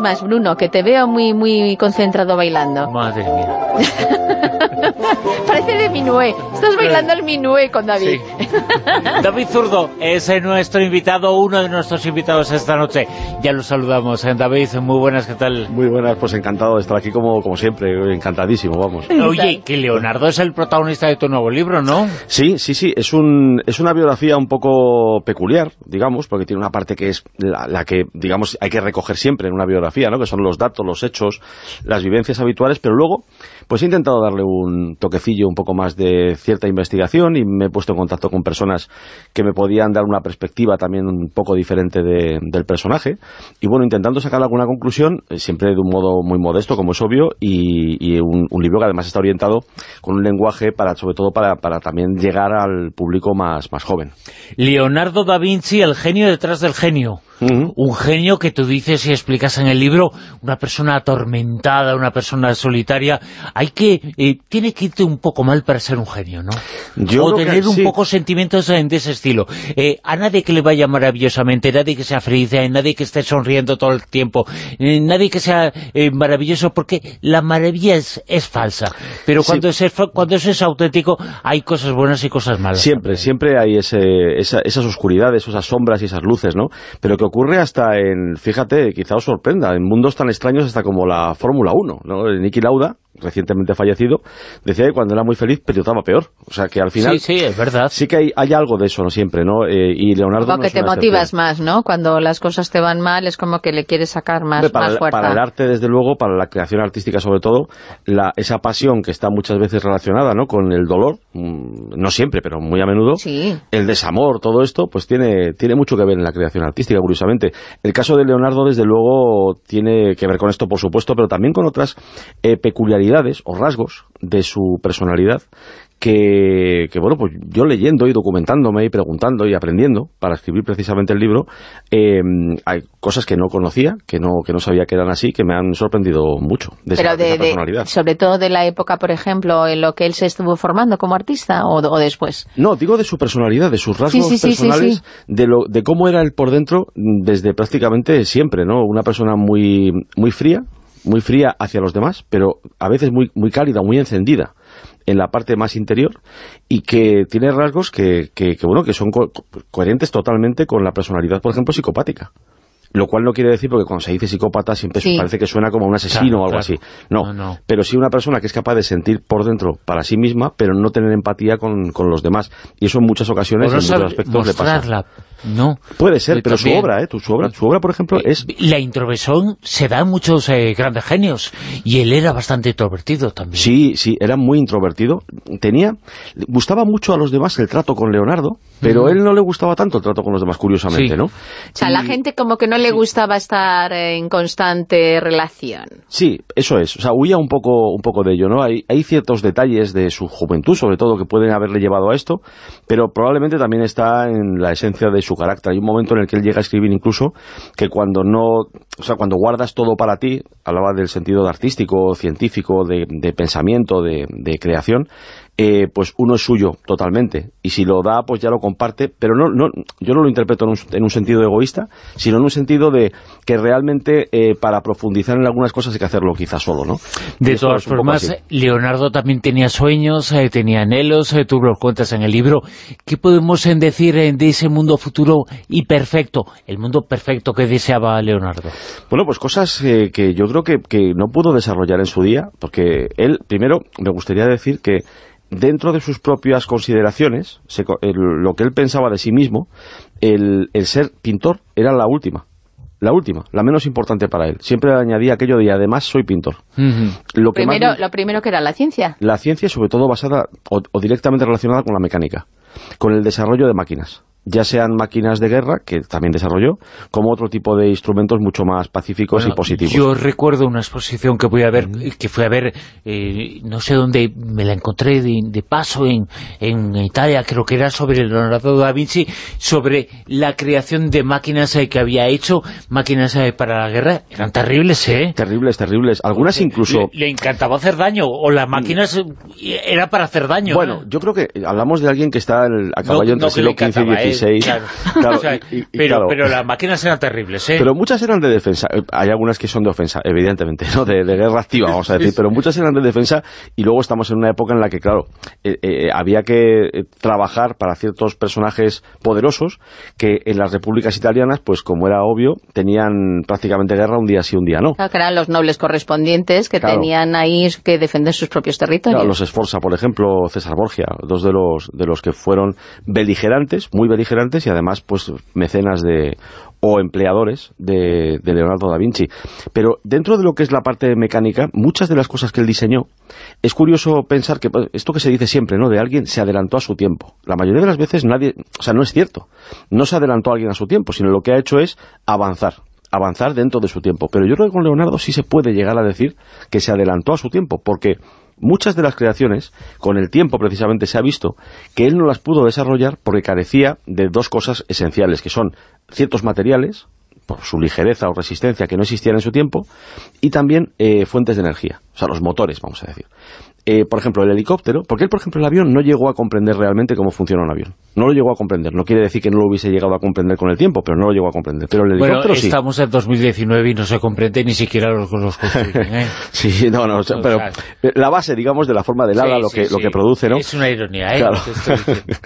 Más, Bruno, que te veo muy muy concentrado bailando. Madre mía. Parece de Minué. Estás bailando el Minué con David. David Zurdo es nuestro invitado, uno de nuestros invitados esta noche. Ya lo saludamos. ¿eh? David, muy buenas, ¿qué tal? Muy buenas, pues encantado de estar aquí como, como siempre, encantadísimo, vamos. Oye, que Leonardo es el protagonista de tu nuevo libro, ¿no? Sí, sí, sí, es, un, es una biografía un poco peculiar, digamos, porque tiene una parte que es la, la que, digamos, hay que recoger siempre en una biografía, ¿no? que son los datos, los hechos, las vivencias habituales, pero luego pues he intentado darle un toquecillo un poco más de cierta investigación y me he puesto en contacto con personas que me podían dar una perspectiva también un poco diferente de, del personaje. Y bueno, intentando sacar alguna conclusión, eh, siempre de un modo muy modesto, como es obvio, y, y un, un, libro que además está orientado con un lenguaje para sobre todo para, para también llegar al público más, más joven. Leonardo da Vinci, el genio detrás del genio. Uh -huh. Un genio que tú dices y explicas en el libro, una persona atormentada, una persona solitaria. Hay que, eh, tiene que irte un poco mal para ser un genio, ¿no? Yo o tener que, un sí. poco sentimientos de ese estilo. Eh, a nadie que le vaya maravillosamente, nadie que sea feliz, a nadie que esté sonriendo todo el tiempo, eh, nadie que sea eh, maravilloso, porque la maravilla es, es falsa. Pero cuando, sí. es, cuando eso es auténtico, hay cosas buenas y cosas malas. Siempre, también. siempre hay ese, esa, esas oscuridades, esas sombras y esas luces, ¿no? Pero que ocurre hasta en, fíjate, quizá os sorprenda, en mundos tan extraños hasta como la Fórmula 1, ¿no? Niki Lauda, recientemente fallecido, decía que cuando era muy feliz pilotaba peor. O sea, que al final... Sí, sí, es verdad. Sí que hay, hay algo de eso, ¿no? Siempre, ¿no? Eh, y Leonardo Como no que te motivas excepción. más, ¿no? Cuando las cosas te van mal es como que le quieres sacar más, Hombre, para, más el, fuerza. para el arte, desde luego, para la creación artística sobre todo, la, esa pasión que está muchas veces relacionada ¿no? con el dolor, mm, no siempre, pero muy a menudo, Sí. el desamor, todo esto, pues tiene, tiene mucho que ver en la creación artística, curiosamente. El caso de Leonardo, desde luego, tiene que ver con esto, por supuesto, pero también con otras eh, peculiaridades o rasgos de su personalidad que, que, bueno, pues yo leyendo y documentándome y preguntando y aprendiendo para escribir precisamente el libro, eh, hay cosas que no conocía, que no, que no sabía que eran así, que me han sorprendido mucho de, Pero esa, de de, esa personalidad. de, sobre todo de la época, por ejemplo, en lo que él se estuvo formando como artista o, o después. No, digo de su personalidad, de sus rasgos Sí, sí, sí, personales, sí, De, lo, de cómo era él por dentro desde prácticamente siempre, ¿no? Una persona muy, muy fría, muy fría hacia los demás, pero a veces muy, muy cálida, muy encendida en la parte más interior y que tiene rasgos que, que, que bueno que son co coherentes totalmente con la personalidad, por ejemplo, psicopática. Lo cual no quiere decir, porque cuando se dice psicópata siempre Sí. parece que suena como un asesino Claro, o algo claro. así. No, No, no. pero sí una persona que es capaz de sentir por dentro para sí misma, pero no tener empatía con, con los demás. Y eso en muchas ocasiones, en muchos aspectos, le pasa. ¿No? Puede ser, Eh, pero su obra, ¿eh? Su, obra, su obra, por ejemplo, Eh, es... La introversión se da en muchos eh, grandes genios, y él era bastante introvertido también. Sí, sí, era muy introvertido. Tenía... Gustaba mucho a los demás el trato con Leonardo, pero Mm. él no le gustaba tanto el trato con los demás, curiosamente, Sí. ¿no? O sea, la gente como que no le gustaba estar en constante relación. Sí, eso es. O sea, huía un poco, un poco de ello, ¿no? Hay, hay ciertos detalles de su juventud, sobre todo, que pueden haberle llevado a esto, pero probablemente también está en la esencia de su carácter. Hay un momento en el que él llega a escribir incluso que cuando no... O sea, cuando guardas todo para ti, hablaba del sentido de artístico, científico, de, pensamiento, de creación, eh, pues uno es suyo totalmente. Y si lo da, pues ya lo comparte, pero no, no yo no lo interpreto en un, en un sentido egoísta, sino en un sentido de que realmente eh, para profundizar en algunas cosas hay que hacerlo quizás solo, ¿no? De todas formas. Leonardo también tenía sueños, eh, tenía anhelos, eh, tú los cuentas en el libro. ¿Qué podemos decir de ese mundo futuro y perfecto? El mundo perfecto que deseaba Leonardo. Bueno, pues cosas eh, que yo creo que, que no pudo desarrollar en su día, porque él, primero, me gustaría decir que dentro de sus propias consideraciones, se co- el- lo que él pensaba de sí mismo, el, el ser pintor era la última, la última, la menos importante para él. Siempre añadía aquello de, y además soy pintor. Lo que Primero, me- lo primero que era la ciencia. la ciencia, sobre todo basada o, o directamente relacionada con la mecánica, con el desarrollo de máquinas. Ya sean máquinas de guerra, que también desarrolló, como otro tipo de instrumentos mucho más pacíficos Bueno, y positivos. Yo recuerdo una exposición que voy a ver, que fui a ver, eh, no sé dónde, me la encontré de, de paso en, en Italia, creo que era sobre Leonardo da Vinci, sobre la creación de máquinas eh, que había hecho, máquinas eh, para la guerra, eran terribles, ¿eh? Terribles, terribles. Algunas incluso... Le, le encantaba hacer daño, o las máquinas eh, era para hacer daño. Bueno, ¿eh? yo creo que hablamos de alguien que está el- a caballo No- entre no siglo XV y encantaba, XVI. 16. pero, pero las máquinas eran terribles, ¿eh? Pero muchas eran de defensa. Eh, hay algunas que son de ofensa, evidentemente, ¿no? De, guerra activa, vamos a decir. Pero muchas eran de defensa y luego estamos en una época en la que, claro, eh, eh, había que trabajar para ciertos personajes poderosos que en las repúblicas italianas, pues como era obvio, tenían prácticamente guerra un día sí, un día no. Claro, que eran los nobles correspondientes que tenían ahí que defender sus propios territorios. Claro, los Esforza, por ejemplo, César Borgia, dos de los, de los que fueron beligerantes, muy beligerantes y además pues mecenas de o empleadores de, Leonardo da Vinci. Pero dentro de lo que es la parte mecánica, muchas de las cosas que él diseñó, es curioso pensar que esto que se dice siempre, ¿no? De alguien se adelantó a su tiempo. La mayoría de las veces nadie, o sea, no es cierto. No se adelantó a alguien a su tiempo, sino lo que ha hecho es avanzar avanzar dentro de su tiempo. Pero yo creo que con Leonardo sí se puede llegar a decir que se adelantó a su tiempo, porque muchas de las creaciones, con el tiempo precisamente se ha visto que él no las pudo desarrollar porque carecía de dos cosas esenciales, que son ciertos materiales, por su ligereza o resistencia que no existían en su tiempo, y también eh, fuentes de energía, o sea, los motores, vamos a decir. Eh, por ejemplo, el helicóptero, porque él, por ejemplo, el avión no llegó a comprender realmente cómo funciona un avión. No lo llegó a comprender. No quiere decir que no lo hubiese llegado a comprender con el tiempo, pero no lo llegó a comprender. Pero el helicóptero bueno, estamos en 2019 y no se comprende ni siquiera los, los ¿eh? sí, no, no, pero la base, digamos, de la forma del ala, lo, que, lo que produce, ¿no? Es una ironía, ¿eh?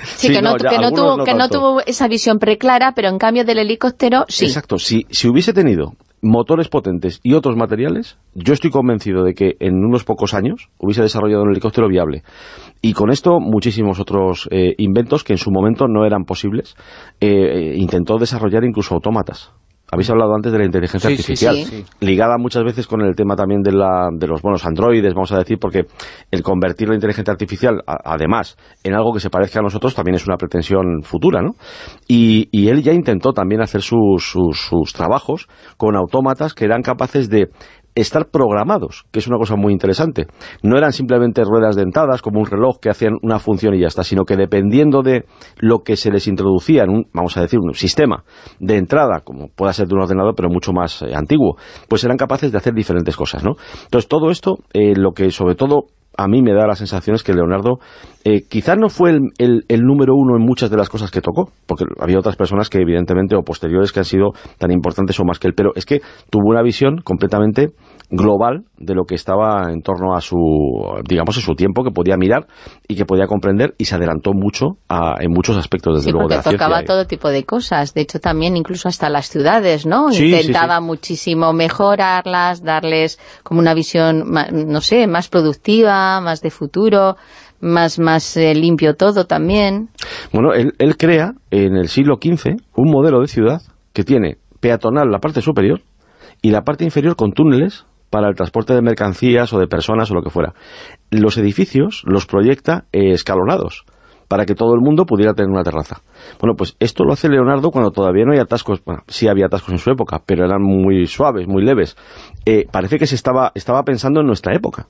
Sí, que, no, tuvo, que no tuvo esa visión preclara, pero en cambio del helicóptero, sí. Exacto. Si, si hubiese tenido motores potentes y otros materiales, yo estoy convencido de que en unos pocos años hubiese desarrollado un helicóptero viable. Y con esto muchísimos otros eh, inventos que en su momento no eran posibles. Eh, eh, intentó desarrollar incluso autómatas. Habéis hablado antes de la inteligencia artificial, ligada muchas veces con el tema también de, la, de los buenos androides, vamos a decir, porque el convertir la inteligencia artificial, además, en algo que se parezca a nosotros, también es una pretensión futura, ¿no? Y, y él ya intentó también hacer sus, sus, sus trabajos con autómatas que eran capaces de estar programados, que es una cosa muy interesante. No eran simplemente ruedas dentadas como un reloj que hacían una función y ya está, sino que dependiendo de lo que se les introducía en un, vamos a decir, un sistema de entrada, como pueda ser de un ordenador, pero mucho más eh, antiguo, pues eran capaces de hacer diferentes cosas, ¿no? Entonces, todo esto, eh, lo que sobre todo a mí me da la sensación es que Leonardo eh, quizás no fue el, el, número uno en muchas de las cosas que tocó, porque había otras personas que evidentemente, o posteriores, que han sido tan importantes o más que él, pero es que tuvo una visión completamente global de lo que estaba en torno a su, digamos, a su tiempo, que podía mirar y que podía comprender, y se adelantó mucho en muchos aspectos, desde luego, de la tocaba todo tipo de cosas, de hecho también incluso hasta las ciudades, ¿no? Intentaba muchísimo mejorarlas, darles como una visión, no sé, más productiva, más de futuro, más, más eh, limpio todo también. Bueno, él, él crea en el siglo XV un modelo de ciudad que tiene peatonal la parte superior y la parte inferior con túneles para el transporte de mercancías o de personas o lo que fuera. Los edificios los proyecta eh, escalonados para que todo el mundo pudiera tener una terraza. Bueno, pues esto lo hace Leonardo cuando todavía no hay atascos, bueno, sí había atascos en su época, pero eran muy suaves, muy leves. Eh, parece que se estaba, estaba pensando en nuestra época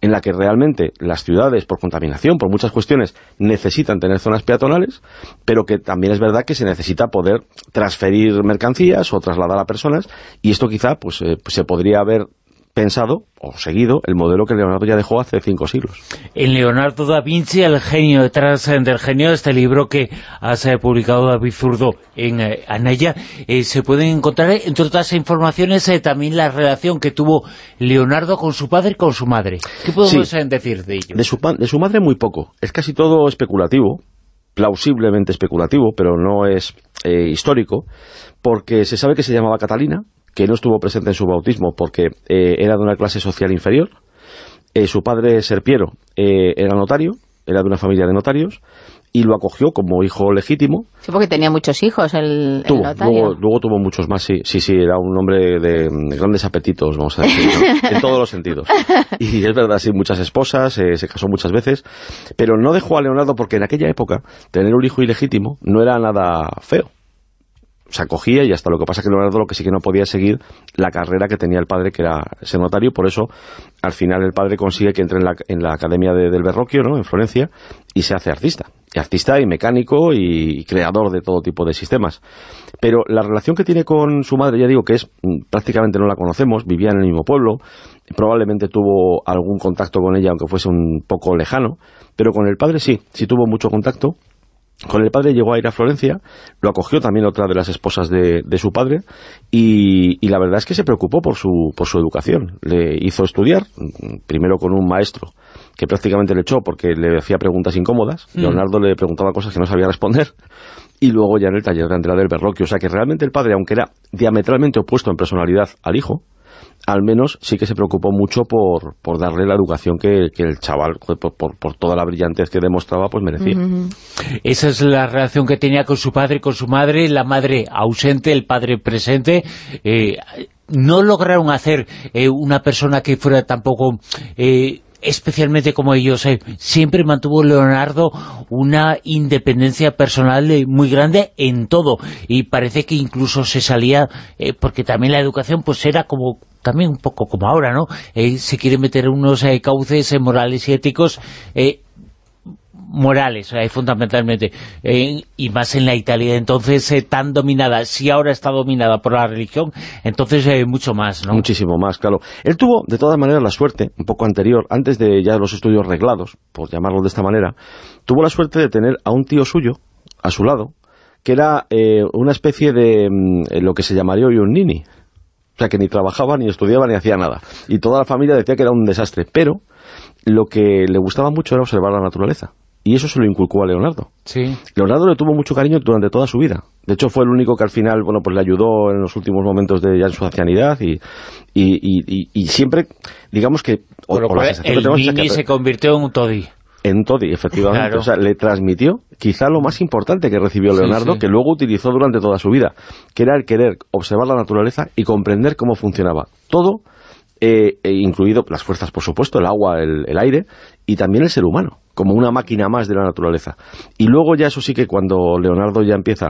en la que realmente las ciudades, por contaminación, por muchas cuestiones, necesitan tener zonas peatonales, pero que también es verdad que se necesita poder transferir mercancías o trasladar a personas, y esto quizá pues, eh, se podría haber pensado o seguido el modelo que Leonardo ya dejó hace cinco siglos. En Leonardo da Vinci, el genio detrás del genio, este libro que has eh, publicado David Zurdo en eh, Anaya, eh, se pueden encontrar, entre otras informaciones, también la relación que tuvo Leonardo con su padre y con su madre. ¿Qué podemos decir de ello? De su, de su madre muy poco, es casi todo especulativo, plausiblemente especulativo, pero no es histórico, porque se sabe que se llamaba Catalina, que no estuvo presente en su bautismo porque eh, era de una clase social inferior. Eh, su padre, Serpiero, eh, era notario, era de una familia de notarios, y lo acogió como hijo legítimo. Sí, porque tenía muchos hijos el, notario. Luego, tuvo muchos más, sí, sí, sí, era un hombre de, grandes apetitos, vamos a decir, en todos los sentidos. Y es verdad, sí, muchas esposas, se casó muchas veces, pero no dejó a Leonardo porque en aquella época tener un hijo ilegítimo no era nada feo se acogía y hasta lo que pasa que Leonardo lo que sí que no podía seguir la carrera que tenía el padre, que era ese notario, por eso al final el padre consigue que entre en la, en la Academia del Berroquio, ¿no? en Florencia, y se hace artista. Y artista y mecánico y creador de todo tipo de sistemas. Pero la relación que tiene con su madre, ya digo que es mm, prácticamente no la conocemos, vivía en el mismo pueblo, probablemente tuvo algún contacto con ella, aunque fuese un poco lejano, pero con el padre sí, sí tuvo mucho contacto, Con el padre llegó a ir a Florencia, lo acogió también otra de las esposas de, su padre y, la verdad es que se preocupó por su, por su educación. Le hizo estudiar, primero con un maestro que prácticamente le echó porque le hacía preguntas incómodas. Mm. Leonardo le preguntaba cosas que no sabía responder. Y luego ya en el taller de Andrea del Berroquio. O sea que realmente el padre, aunque era diametralmente opuesto en personalidad al hijo, al menos sí que se preocupó mucho por, por darle la educación que, el chaval, por, por, toda la brillantez que demostraba, pues merecía. Esa es la relación que tenía con su padre, con su madre, la madre ausente, el padre presente. Eh, no lograron hacer eh, una persona que fuera tampoco... Eh, especialmente como ellos, siempre mantuvo Leonardo una independencia personal muy grande en todo y parece que incluso se salía, porque también la educación pues era como también un poco como ahora, ¿no? Eh, se quiere meter unos eh, cauces eh, morales y éticos morales, fundamentalmente, y más en la Italia, entonces tan dominada, si ahora está dominada por la religión, entonces mucho más, ¿no? Muchísimo más, claro. Él tuvo, de todas maneras, la suerte, un poco anterior, antes de ya los estudios reglados, por llamarlo de esta manera, tuvo la suerte de tener a un tío suyo, a su lado, que era una especie de mm, lo que se llamaría hoy un nini, o sea, que ni trabajaba, ni estudiaba, ni hacía nada. Y toda la familia decía que era un desastre. Pero lo que le gustaba mucho era observar la naturaleza. Y eso se lo inculcó a Leonardo. Sí. Leonardo le tuvo mucho cariño durante toda su vida. De hecho, fue el único que al final, bueno, pues le ayudó en los últimos momentos de ya en su ancianidad y, y, y, siempre, digamos que... el se convirtió en un toddy en Toddy, efectivamente. O sea, le transmitió quizá lo más importante que recibió Leonardo, que luego utilizó durante toda su vida, que era el querer observar la naturaleza y comprender cómo funcionaba. Todo, eh, e incluido las fuerzas, por supuesto, el agua, el aire, y también el ser humano como una máquina más de la naturaleza. Y luego ya eso sí que cuando Leonardo ya empieza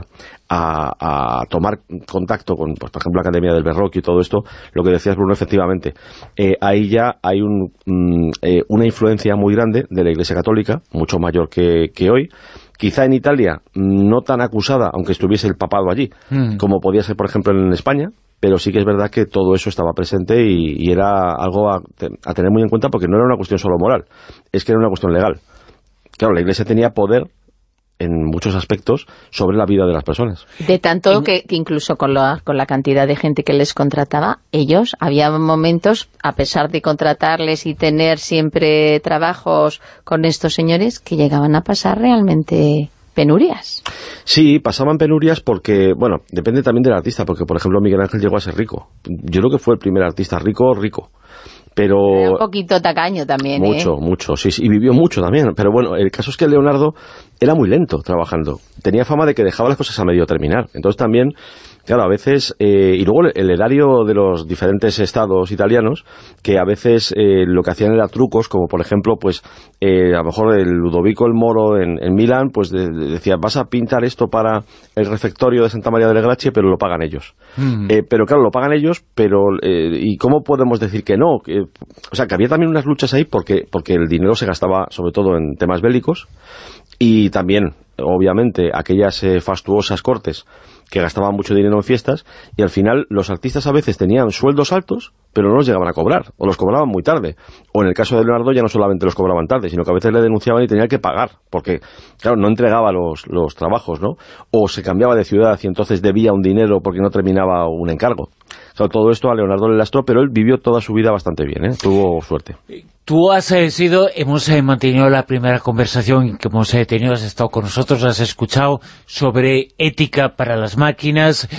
a, tomar contacto con, pues, por ejemplo, la Academia del Berroque y todo esto, lo que decías Bruno, efectivamente, eh, ahí ya hay mm, eh, una influencia muy grande de la Iglesia Católica, mucho mayor que, hoy, quizá en Italia no tan acusada, aunque estuviese el papado allí, mm. como podía ser, por ejemplo, en España, pero sí que es verdad que todo eso estaba presente y, era algo a, tener muy en cuenta porque no era una cuestión solo moral, es que era una cuestión legal. Claro, la Iglesia tenía poder en muchos aspectos sobre la vida de las personas. De tanto que, incluso con la, con la cantidad de gente que les contrataba, ellos, había momentos, a pesar de contratarles y tener siempre trabajos con estos señores, que llegaban a pasar realmente penurias. Sí, pasaban penurias porque, bueno, depende también del artista, porque por ejemplo Miguel Ángel llegó a ser rico. Yo creo que fue el primer artista rico, rico pero... un poquito tacaño también, ¿eh? Mucho, mucho, sí, sí, y vivió mucho también. Pero bueno, el caso es que Leonardo era muy lento trabajando. Tenía fama de que dejaba las cosas a medio terminar. Entonces también Claro, a veces, eh, y luego el erario de los diferentes estados italianos, que a veces eh, lo que hacían era trucos, como por ejemplo, pues eh, a lo mejor el Ludovico el Moro en, Milán, pues decía, vas a pintar esto para el refectorio de Santa María delle Grazie, pero lo pagan ellos. Mm. pero claro, lo pagan ellos, pero ¿y cómo podemos decir que no? o sea, que había también unas luchas ahí porque, porque el dinero se gastaba sobre todo en temas bélicos, y también, obviamente, aquellas fastuosas cortes que gastaban mucho dinero en fiestas y al final los artistas a veces tenían sueldos altos pero no los llegaban a cobrar, o los cobraban muy tarde. O en el caso de Leonardo ya no solamente los cobraban tarde, sino que a veces le denunciaban y tenía que pagar, porque, claro, no entregaba los, los trabajos, ¿no? O se cambiaba de ciudad y entonces debía un dinero porque no terminaba un encargo. Todo esto a Leonardo le lastró, pero él vivió toda su vida bastante bien, ¿eh? Tuvo suerte. Tú has eh, sido, hemos eh, mantenido la primera conversación que hemos tenido, has estado con nosotros, has escuchado sobre ética para las máquinas,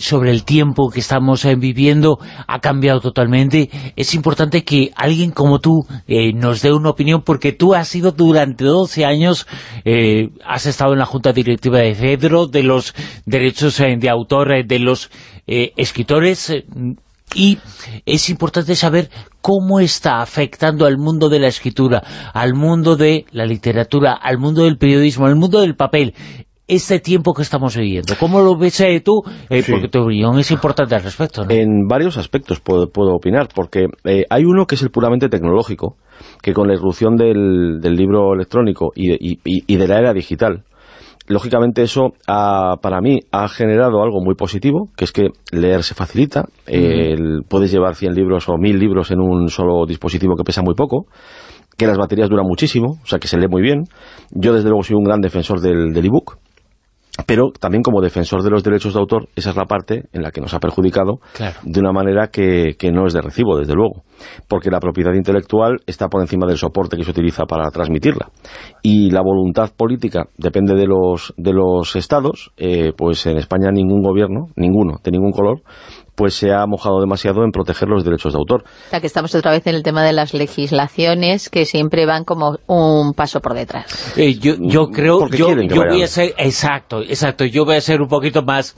sobre el tiempo que estamos viviendo, ha cambiado totalmente. Es importante que alguien como tú nos dé una opinión, porque tú has sido durante 12 años, has estado en la Junta Directiva de Cedro, de los derechos de autor, de los escritores y es importante saber cómo está afectando al mundo de la escritura, al mundo de la literatura, al mundo del periodismo, al mundo del papel, este tiempo que estamos viviendo. ¿Cómo lo ves eh, tú? Eh, porque tu opinión es importante al respecto. En varios aspectos puedo, opinar, porque eh, hay uno que es el puramente tecnológico, que con la irrupción del, libro electrónico y de la era digital, lógicamente eso para mí ha generado algo muy positivo, que es que leer se facilita, puedes llevar 100 libros o 1000 libros en un solo dispositivo que pesa muy poco, que las baterías duran muchísimo, o sea que se lee muy bien. Yo desde luego soy un gran defensor del, del ebook, pero también como defensor de los derechos de autor, esa es la parte en la que nos ha perjudicado de una manera que, que, no es de recibo, desde luego. Porque la propiedad intelectual está por encima del soporte que se utiliza para transmitirla. Y la voluntad política depende de los, de los estados, eh, pues en España ningún gobierno, ninguno, de ningún color, pues se ha mojado demasiado en proteger los derechos de autor. O sea, que estamos otra vez en el tema de las legislaciones que siempre van como un paso por detrás. Eh, yo, yo, creo, yo, yo voy a ser, exacto, exacto, yo voy a ser un poquito más,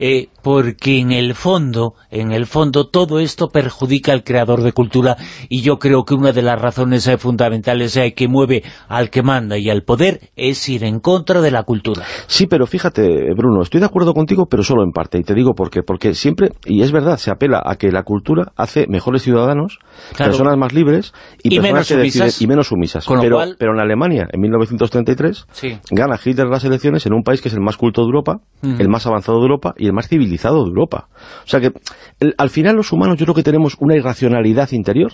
eh, porque en el fondo, en el fondo todo esto perjudica al creador de cultura y yo creo que una de las razones eh, fundamentales que mueve al que manda y al poder es ir en contra de la cultura. Sí, pero fíjate, Bruno, estoy de acuerdo contigo, pero solo en parte, y te digo por qué, porque siempre y es verdad, se apela a que la cultura hace mejores ciudadanos, personas más libres y, personas menos que y menos sumisas. Pero, pero en Alemania, en 1933, gana Hitler las elecciones en un país que es el más culto de Europa, el más avanzado de Europa y el más civilizado de Europa. O sea que, al final los humanos yo creo que tenemos una irracionalidad interior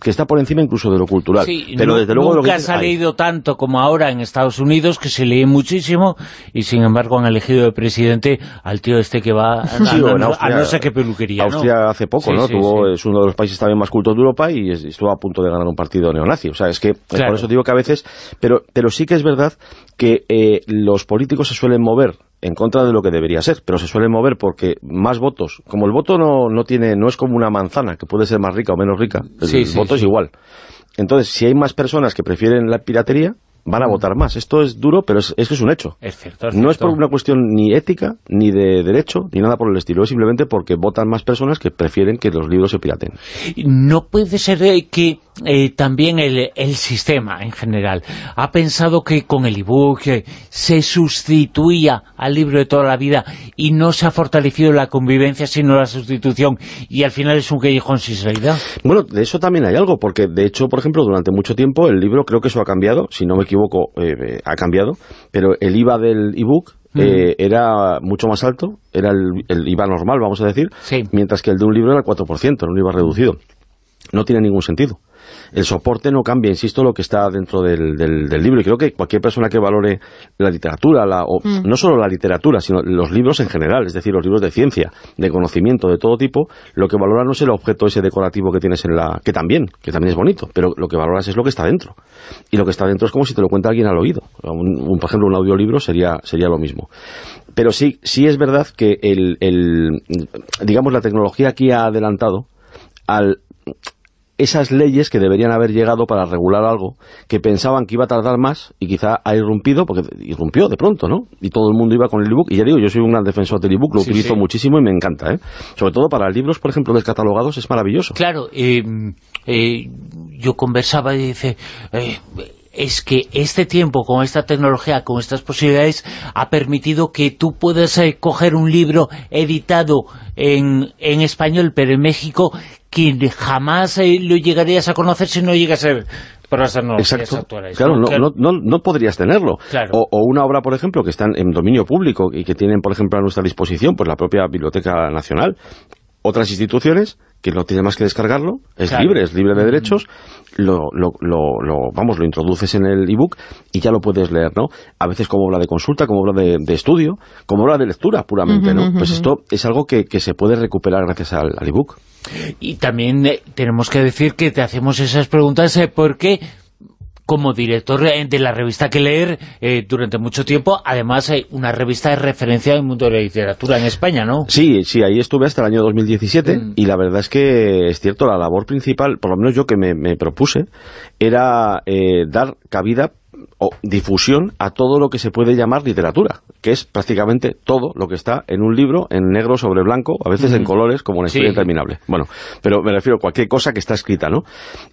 que está por encima incluso de lo cultural. pero desde luego nunca se ha leído tanto como ahora en Estados Unidos, que se lee muchísimo, y sin embargo han elegido de presidente al tío este que va a, no, sé qué peluquería. Austria hace poco, ¿no? Tuvo, es uno de los países también más cultos de Europa y estuvo a punto de ganar un partido neonazi. O sea, es que por eso digo que a veces... Pero, pero sí que es verdad que eh, los políticos se suelen mover en contra de lo que debería ser, pero se suele mover porque más votos, como el voto no, no tiene no es como una manzana, que puede ser más rica o menos rica, el, voto es igual. Entonces, si hay más personas que prefieren la piratería, van a mm. votar más. Esto es duro, pero es, es que es un hecho. Es cierto, No es por una cuestión ni ética, ni de derecho, ni nada por el estilo. Es simplemente porque votan más personas que prefieren que los libros se piraten. No puede ser eh, que eh, también el, el, sistema en general ha pensado que con el ebook eh, se sustituía al libro de toda la vida y no se ha fortalecido la convivencia sino la sustitución y al final es un callejón sin salida. Bueno, de eso también hay algo, porque de hecho, por ejemplo, durante mucho tiempo el libro, creo que eso ha cambiado, si no me equivoco, eh, ha cambiado, pero el IVA del ebook mm. era mucho más alto, era el, IVA normal, vamos a decir, mientras que el de un libro era el 4%, era un IVA reducido. No tiene ningún sentido el soporte no cambia, insisto, lo que está dentro del, del, libro. Y creo que cualquier persona que valore la literatura, la, o mm. no solo la literatura, sino los libros en general, es decir, los libros de ciencia, de conocimiento, de todo tipo, lo que valora no es el objeto ese decorativo que tienes en la... que también, que también es bonito, pero lo que valoras es lo que está dentro. Y lo que está dentro es como si te lo cuenta alguien al oído. Un, por ejemplo, un audiolibro sería, sería lo mismo. Pero sí, sí es verdad que el, el digamos, la tecnología aquí ha adelantado al esas leyes que deberían haber llegado para regular algo, que pensaban que iba a tardar más y quizá ha irrumpido, porque irrumpió de pronto, ¿no? Y todo el mundo iba con el ebook, y ya digo, yo soy un gran defensor del ebook, lo utilizo muchísimo y me encanta, ¿eh? Sobre todo para libros, por ejemplo, descatalogados, es maravilloso. Claro, eh, eh, yo conversaba y dice... Eh, es que este tiempo, con esta tecnología, con estas posibilidades, ha permitido que tú puedas coger un libro editado en, en español, pero en México, que jamás eh, lo llegarías a conocer si no llega a ser por. Claro, no, no, no, podrías tenerlo. O, una obra, por ejemplo, que está en dominio público y que tienen, por ejemplo, a nuestra disposición, pues la propia Biblioteca Nacional, otras instituciones que no tiene más que descargarlo, es libre, es libre de derechos, lo, lo, lo, vamos, lo introduces en el ebook y ya lo puedes leer, ¿no? A veces como obra de consulta, como obra de, estudio, como obra de lectura puramente, ¿no? Pues esto es algo que, que, se puede recuperar gracias al, ebook. Y también eh, tenemos que decir que te hacemos esas preguntas eh, porque como director de la revista que leer eh, durante mucho tiempo, además hay una revista de referencia en el mundo de la literatura en España, ¿no? Sí, sí, ahí estuve hasta el año 2017 mm. y la verdad es que es cierto, la labor principal, por lo menos yo que me, propuse, era eh, dar cabida o difusión a todo lo que se puede llamar literatura, que es prácticamente todo lo que está en un libro en negro sobre blanco, a veces en colores, como una historia interminable. Bueno, pero me refiero a cualquier cosa que está escrita, ¿no?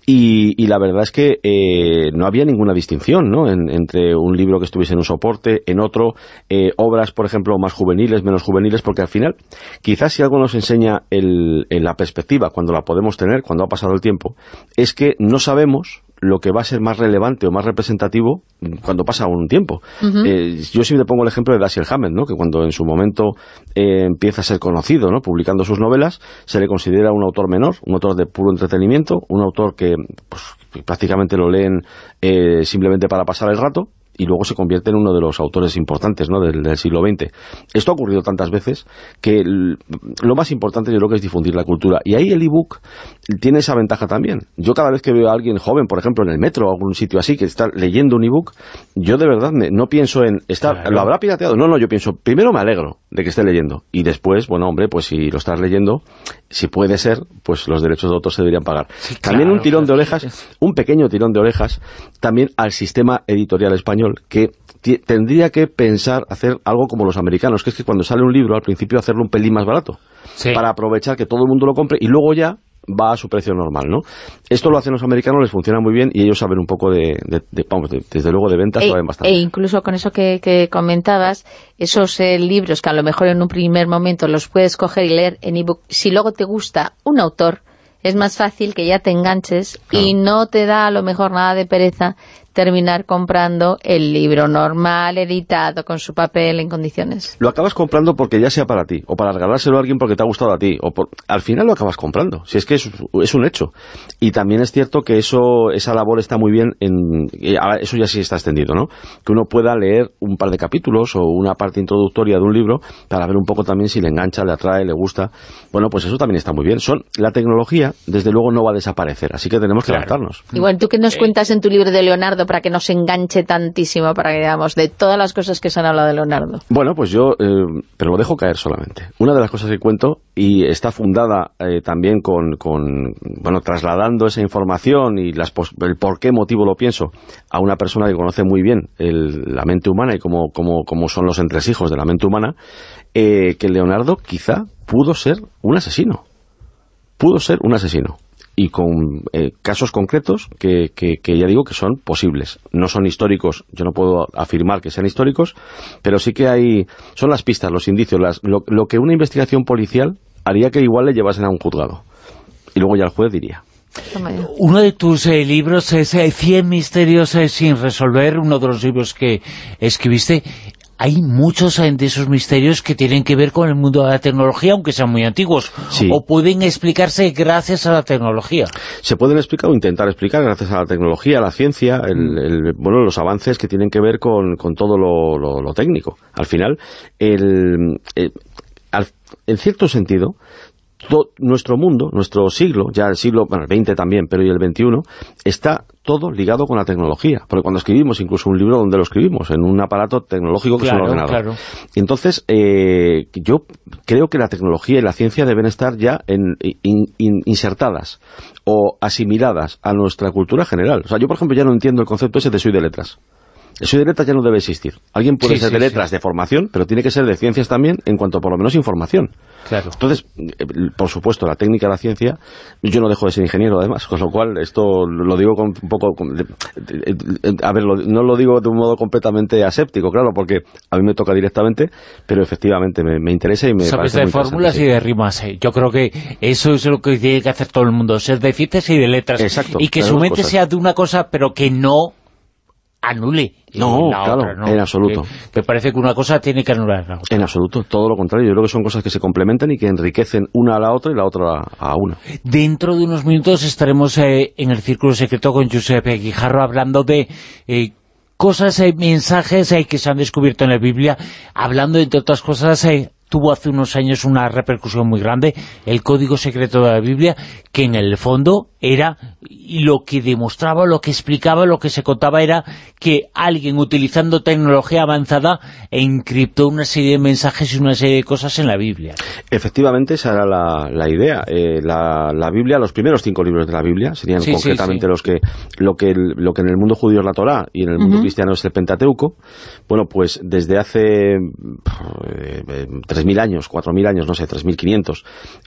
Y, la verdad es que eh, no había ninguna distinción, ¿no? entre un libro que estuviese en un soporte, en otro, eh, obras, por ejemplo, más juveniles, menos juveniles, porque al final, quizás si algo nos enseña el, la perspectiva, cuando la podemos tener, cuando ha pasado el tiempo, es que no sabemos lo que va a ser más relevante o más representativo cuando pasa un tiempo. Eh, yo siempre pongo el ejemplo de Dashiell Hammett, ¿no? que cuando en su momento eh, empieza a ser conocido, ¿no? publicando sus novelas, se le considera un autor menor, un autor de puro entretenimiento, un autor que pues, prácticamente lo leen eh, simplemente para pasar el rato, y luego se convierte en uno de los autores importantes ¿no? del, siglo XX. Esto ha ocurrido tantas veces que lo más importante yo creo que es difundir la cultura. Y ahí el ebook tiene esa ventaja también. Yo cada vez que veo a alguien joven, por ejemplo, en el metro o algún sitio así, que está leyendo un ebook, yo de verdad no pienso en... Estar, ¿Lo habrá pirateado? No, no, yo pienso, primero me alegro de que esté leyendo. Y después, bueno, hombre, pues si lo estás leyendo, si puede ser, pues los derechos de autor se deberían pagar. también un tirón de orejas, un pequeño tirón de orejas, también al sistema editorial español, que tendría que pensar hacer algo como los americanos, que es que cuando sale un libro, al principio hacerlo un pelín más barato, para aprovechar que todo el mundo lo compre, y luego ya va a su precio normal, ¿no? Esto lo hacen los americanos, les funciona muy bien y ellos saben un poco de, vamos, desde luego de ventas e, saben bastante. E incluso con eso que, comentabas, esos eh, libros que a lo mejor en un primer momento los puedes coger y leer en ebook, si luego te gusta un autor, es más fácil que ya te enganches y no te da a lo mejor nada de pereza terminar comprando el libro normal, editado, con su papel en condiciones. Lo acabas comprando porque ya sea para ti, o para regalárselo a alguien porque te ha gustado a ti, o al final lo acabas comprando, si es que es, un hecho. Y también es cierto que eso esa labor está muy bien, en, eso ya sí está extendido, ¿no? Que uno pueda leer un par de capítulos o una parte introductoria de un libro para ver un poco también si le engancha, le atrae, le gusta. Bueno, pues eso también está muy bien. Son La tecnología, desde luego, no va a desaparecer, así que tenemos que adaptarnos. Y bueno, ¿tú qué nos cuentas en tu libro de Leonardo para que nos enganche tantísimo, para que digamos, de todas las cosas que se han hablado de Leonardo? Bueno, pues yo, eh, pero lo dejo caer solamente. Una de las cosas que cuento, y está fundada eh, también con, bueno, trasladando esa información y las el por qué motivo lo pienso a una persona que conoce muy bien la mente humana y cómo, cómo, cómo son los entresijos de la mente humana, eh, que Leonardo quizá pudo ser un asesino. Pudo ser un asesino y con eh, casos concretos que, que, ya digo que son posibles. No son históricos, yo no puedo afirmar que sean históricos, pero sí que hay, son las pistas, los indicios, las, lo, que una investigación policial haría que igual le llevasen a un juzgado. Y luego ya el juez diría. Uno de tus eh, libros es eh, Cien misterios sin resolver, uno de los libros que escribiste hay muchos de esos misterios que tienen que ver con el mundo de la tecnología, aunque sean muy antiguos, o pueden explicarse gracias a la tecnología. Se pueden explicar o intentar explicar gracias a la tecnología, a la ciencia, el, bueno, los avances que tienen que ver con, todo lo, técnico. Al final, el, eh, en cierto sentido, nuestro mundo, nuestro siglo, ya el siglo, bueno, el 20 también, pero y el 21, está todo ligado con la tecnología. Porque cuando escribimos, incluso un libro donde lo escribimos, en un aparato tecnológico que es un ordenador. entonces, eh, yo creo que la tecnología y la ciencia deben estar ya en, insertadas o asimiladas a nuestra cultura general. O sea, yo, por ejemplo, ya no entiendo el concepto ese de soy de letras. El de letras ya no debe existir. Alguien puede ser de letras de formación, pero tiene que ser de ciencias también, en cuanto por lo menos información. Claro. Entonces, eh, por supuesto, la técnica de la ciencia, yo no dejo de ser ingeniero además, con lo cual esto lo digo con un poco... a ver, no lo digo de un modo completamente aséptico, claro, porque a mí me toca directamente, pero efectivamente me, interesa y me Sabes de fórmulas y de rimas. Eh. Yo creo que eso es lo que tiene que hacer todo el mundo, ser de ciencias y de letras. Exacto. Y que su mente sea de una cosa, pero que no anule no, claro, en absoluto. Me parece que una cosa tiene que anular la otra. En absoluto, todo lo contrario. Yo creo que son cosas que se complementan y que enriquecen una a la otra y la otra a una. Dentro de unos minutos estaremos eh, en el Círculo Secreto con Giuseppe Guijarro hablando de... Eh, cosas, eh, mensajes que se han descubierto en la Biblia, hablando, entre otras cosas, tuvo hace unos años una repercusión muy grande, el código secreto de la Biblia, que en el fondo era lo que demostraba, lo que explicaba, lo que se contaba era que alguien utilizando tecnología avanzada encriptó una serie de mensajes y una serie de cosas en la Biblia. Efectivamente, esa era la, idea. Eh, la, Biblia, los primeros cinco libros de la Biblia, serían concretamente los que lo, que lo que en el mundo judío es la Torá y en el mundo cristiano es el Pentateuco. Bueno, pues desde hace eh, 3.000 años, 4.000 años, no sé, 3.500,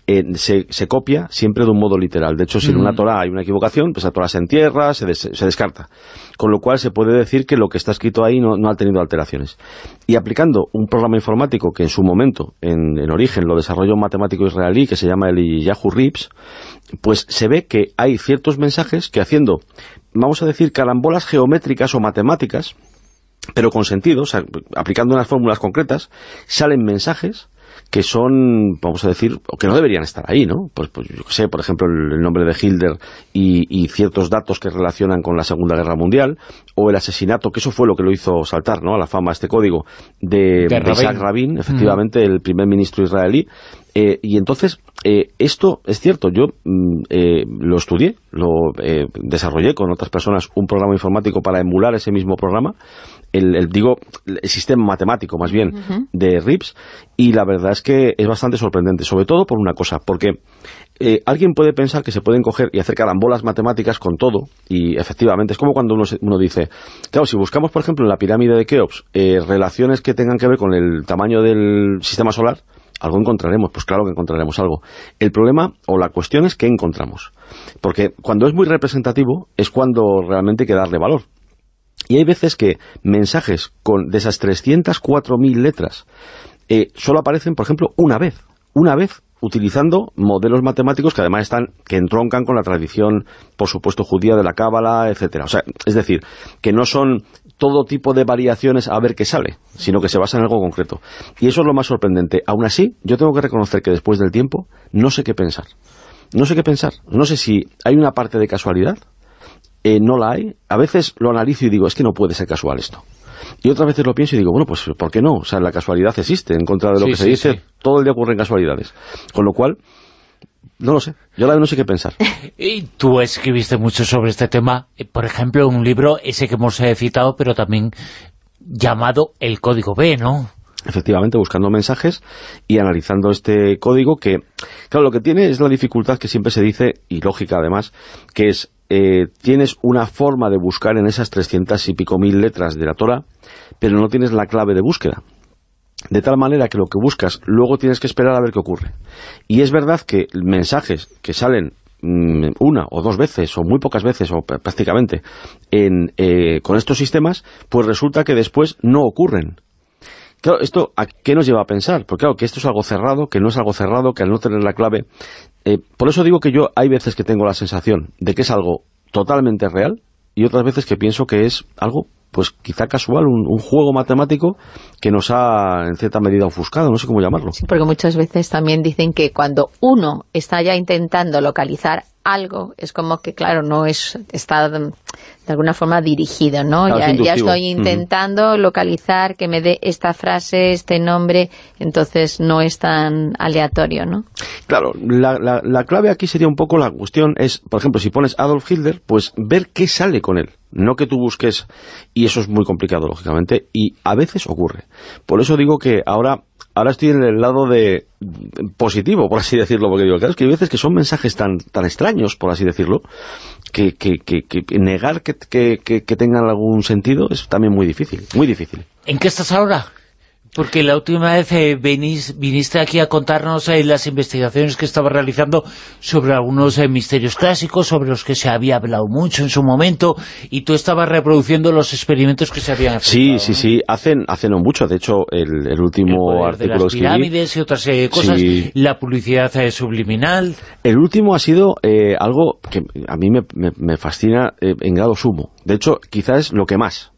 eh, se, se, copia siempre de un modo literal. De hecho, si en una Torah hay una equivocación, pues la Torah se entierra, se, se, descarta. Con lo cual se puede decir que lo que está escrito ahí no, no, ha tenido alteraciones. Y aplicando un programa informático que en su momento, en, en origen, lo desarrolló un matemático israelí que se llama el Yahoo Rips, pues se ve que hay ciertos mensajes que haciendo, vamos a decir, carambolas geométricas o matemáticas, pero con sentido, aplicando unas fórmulas concretas, salen mensajes que son, vamos a decir, o que no deberían estar ahí, ¿no? Pues, pues yo sé, por ejemplo, el, nombre de Hilder y, ciertos datos que relacionan con la Segunda Guerra Mundial, o el asesinato, que eso fue lo que lo hizo saltar, ¿no?, a la fama este código de, de, Isaac Rabin, efectivamente, el primer ministro israelí, eh, y entonces, eh, esto es cierto, yo mm, eh, lo estudié, lo desarrollé con otras personas un programa informático para emular ese mismo programa, el, digo, el sistema matemático más bien de RIPS, y la verdad es que es bastante sorprendente, sobre todo por una cosa, porque alguien puede pensar que se pueden coger y hacer carambolas matemáticas con todo, y efectivamente, es como cuando uno, uno dice, claro, si buscamos, por ejemplo, en la pirámide de Keops, relaciones que tengan que ver con el tamaño del sistema solar, algo encontraremos, pues claro que encontraremos algo. El problema o la cuestión es qué encontramos. Porque cuando es muy representativo es cuando realmente hay que darle valor. Y hay veces que mensajes con de esas 304.000 letras eh, solo aparecen, por ejemplo, una vez. Una vez utilizando modelos matemáticos que además están que entroncan con la tradición, por supuesto, judía de la cábala, etcétera. O sea, es decir, que no son todo tipo de variaciones a ver qué sale, sino que se basa en algo concreto. Y eso es lo más sorprendente. Aún así, yo tengo que reconocer que después del tiempo no sé qué pensar. No sé qué pensar. No sé si hay una parte de casualidad, eh, no la hay. A veces lo analizo y digo, es que no puede ser casual esto. Y otras veces lo pienso y digo, bueno, pues ¿por qué no? O sea, la casualidad existe, en contra de lo que se dice, todo el día ocurren casualidades. Con lo cual, no lo sé. Yo la no sé qué pensar. Y tú escribiste mucho sobre este tema. Eh, por ejemplo, un libro, ese que hemos eh, citado, pero también llamado El Código B, ¿no? Efectivamente, buscando mensajes y analizando este código que, claro, lo que tiene es la dificultad que siempre se dice, y lógica además, que es, eh, tienes una forma de buscar en esas trescientas y pico mil letras de la Torah, pero no tienes la clave de búsqueda de tal manera que lo que buscas luego tienes que esperar a ver qué ocurre. Y es verdad que mensajes que salen mm, una o dos veces, o muy pocas veces, o prácticamente, en, eh, con estos sistemas, pues resulta que después no ocurren. Claro, ¿esto a qué nos lleva a pensar? Porque claro, que esto es algo cerrado, que no es algo cerrado, que al no tener la clave... Eh, por eso digo que yo hay veces que tengo la sensación de que es algo totalmente real, y otras veces que pienso que es algo pues quizá casual, un, juego matemático que nos ha en cierta medida ofuscado, no sé cómo llamarlo. Sí, porque muchas veces también dicen que cuando uno está ya intentando localizar algo, es como que, claro, no es está de alguna forma dirigido, ¿no? ya, estoy intentando localizar que me dé esta frase, este nombre, entonces no es tan aleatorio, ¿no? Claro, la, la, la clave aquí sería un poco la cuestión es, por ejemplo, si pones Adolf Hitler, pues ver qué sale con él no que tú busques, y eso es muy complicado, lógicamente, y a veces ocurre. Por eso digo que ahora ahora estoy en el lado de positivo, por así decirlo, porque digo, claro, es que hay veces que son mensajes tan, tan extraños, por así decirlo, que, que, que, que negar que, tengan algún sentido es también muy difícil, muy difícil. ¿En qué estás ahora? Porque la última vez eh, viniste aquí a contarnos eh, las investigaciones que estaba realizando sobre algunos eh, misterios clásicos, sobre los que se había hablado mucho en su momento, y tú estabas reproduciendo los experimentos que se habían hecho. Sí, sí, sí, hacen, hacen mucho. De hecho, el, último artículo de las pirámides y otras cosas, la publicidad subliminal... El último ha sido algo que a mí me, me fascina en grado sumo. De hecho, quizás es lo que más.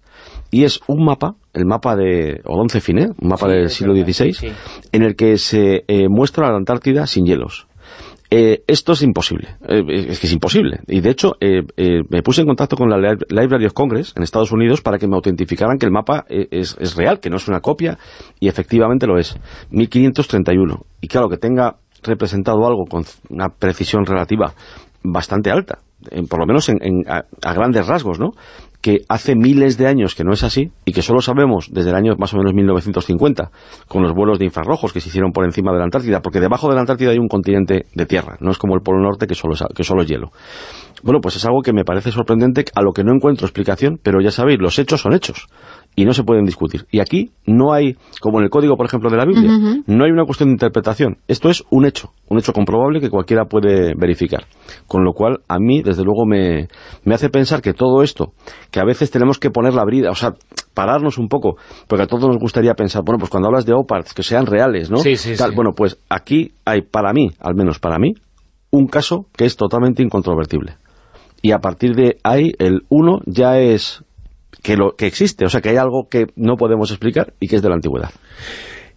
Y es un mapa el mapa de Odonce Finé, un mapa del siglo XVI, en el que se eh, muestra la Antártida sin hielos. Eh, esto es imposible, eh, es que es imposible. Y de hecho, me puse en contacto con la Library of Congress en Estados Unidos para que me autentificaran que el mapa es, es, real, que no es una copia, y efectivamente lo es. 1531. Y claro, que tenga representado algo con una precisión relativa bastante alta, por lo menos a, grandes rasgos, ¿no? Que hace miles de años que no es así y que solo sabemos desde el año más o menos 1950 con los vuelos de infrarrojos que se hicieron por encima de la Antártida, porque debajo de la Antártida hay un continente de tierra, no es como el Polo Norte que solo es, que solo es hielo. Bueno, pues es algo que me parece sorprendente, a lo que no encuentro explicación, pero ya sabéis, los hechos son hechos. Y no se pueden discutir. Y aquí no hay, como en el código, por ejemplo, de la Biblia, no hay una cuestión de interpretación. Esto es un hecho, un hecho comprobable que cualquiera puede verificar. Con lo cual, a mí, desde luego, me, me hace pensar que todo esto, que a veces tenemos que poner la brida, o sea, pararnos un poco, porque a todos nos gustaría pensar, bueno, pues cuando hablas de OPARTs, que sean reales, ¿no? Sí, sí, Bueno, pues aquí hay, para mí, al menos para mí, un caso que es totalmente incontrovertible. Y a partir de ahí, el uno ya es que, lo, que existe, o sea, que hay algo que no podemos explicar y que es de la antigüedad.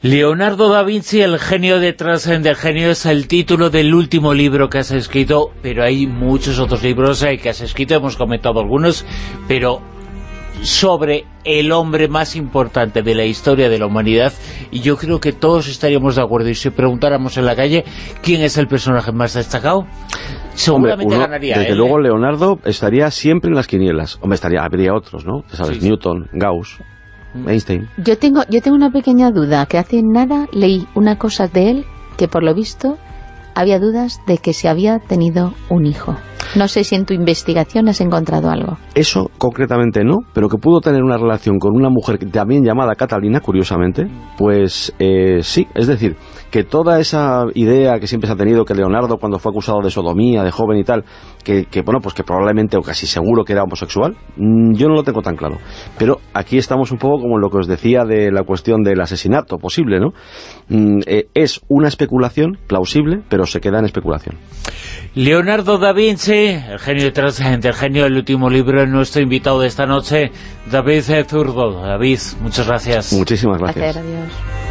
Leonardo da Vinci, el genio detrás del genio, es el título del último libro que has escrito, pero hay muchos otros libros eh, que has escrito, hemos comentado algunos, pero sobre el hombre más importante de la historia de la humanidad y yo creo que todos estaríamos de acuerdo y si preguntáramos en la calle quién es el personaje más destacado seguramente ganaría Desde luego Leonardo estaría siempre en las quinielas. Hombre, estaría, habría otros, ¿no? ¿Sabes? Newton, Gauss, mm. Einstein. Yo tengo, yo tengo una pequeña duda, que hace nada leí una cosa de él que por lo visto había dudas de que se había tenido un hijo. No sé si en tu investigación has encontrado algo. Eso concretamente no, pero que pudo tener una relación con una mujer también llamada Catalina, curiosamente, pues eh, sí, es decir, que toda esa idea que siempre se ha tenido que Leonardo cuando fue acusado de sodomía, de joven y tal, que, bueno, pues que probablemente o casi seguro que era homosexual, mm, yo no lo tengo tan claro. Pero aquí estamos un poco como lo que os decía de la cuestión del asesinato posible, ¿no? Mm, eh, es una especulación plausible, pero se queda en especulación. Leonardo da Vinci, el genio detrás el genio del último libro, nuestro invitado de esta noche, David Zurdo. David, muchas gracias. Muchísimas gracias. adiós.